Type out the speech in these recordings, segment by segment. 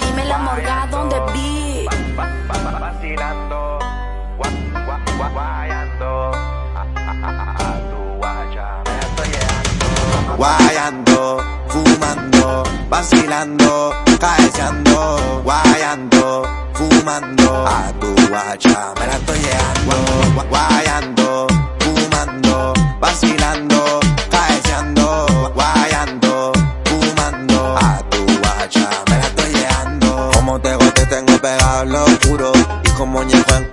Dime la morga donde vi. Vacilando, guayando, a tu guaya me estoy. Guayando, fumando, vacilando, caeceando, guayando, fumando, a tu guacha me la estoy llegando. Guayando,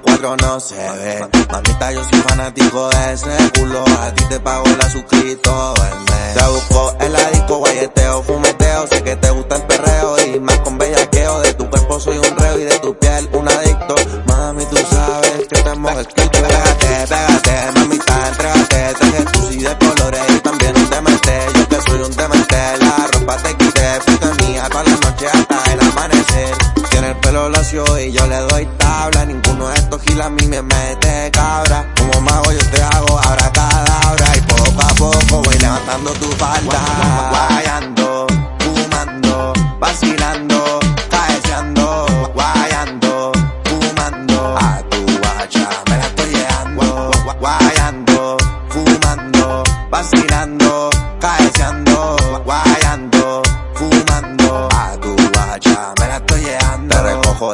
cuatro no se ve. Mamita, yo soy fanático de ese culo, a ti te pago la suscrito en mes. Te busco en la disco, guayeteo, fumeteo, sé que te gusta el perreo y más con bellaqueo. De tu cuerpo soy un reo y de tu piel un adicto. Mami, tú sabes que estamos escritos. Pégate, pégate, mamita, entrégate, traje tus y de colores y también un demente. Yo que soy un demente, la ropa te quité, fuiste mía toda la noche hasta el amanecer. Tiene el pelo lacio y yo le doy tabla, ninguno de estos giles a mí me mete cabra. Como mago yo te hago ahora cadabra y poco a poco voy levantando tu falda.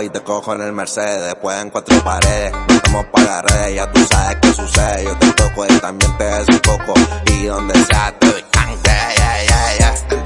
Y te cojo en el Mercedes, después en cuatro paredes, nos vamos para ya tú sabes qué sucede, yo te toco y también te poco, y donde sea te doy cante, yeah, yeah, yeah.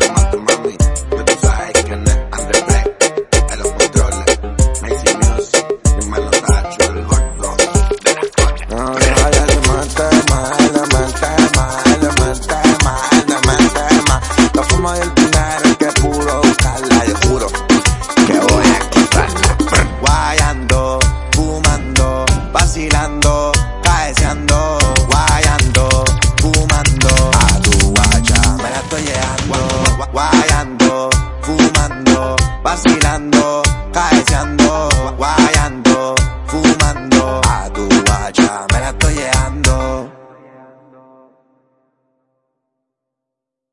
guayando, fumando, vacilando, caeteando, guayando, fumando, a tu guacha me la estoy llegando.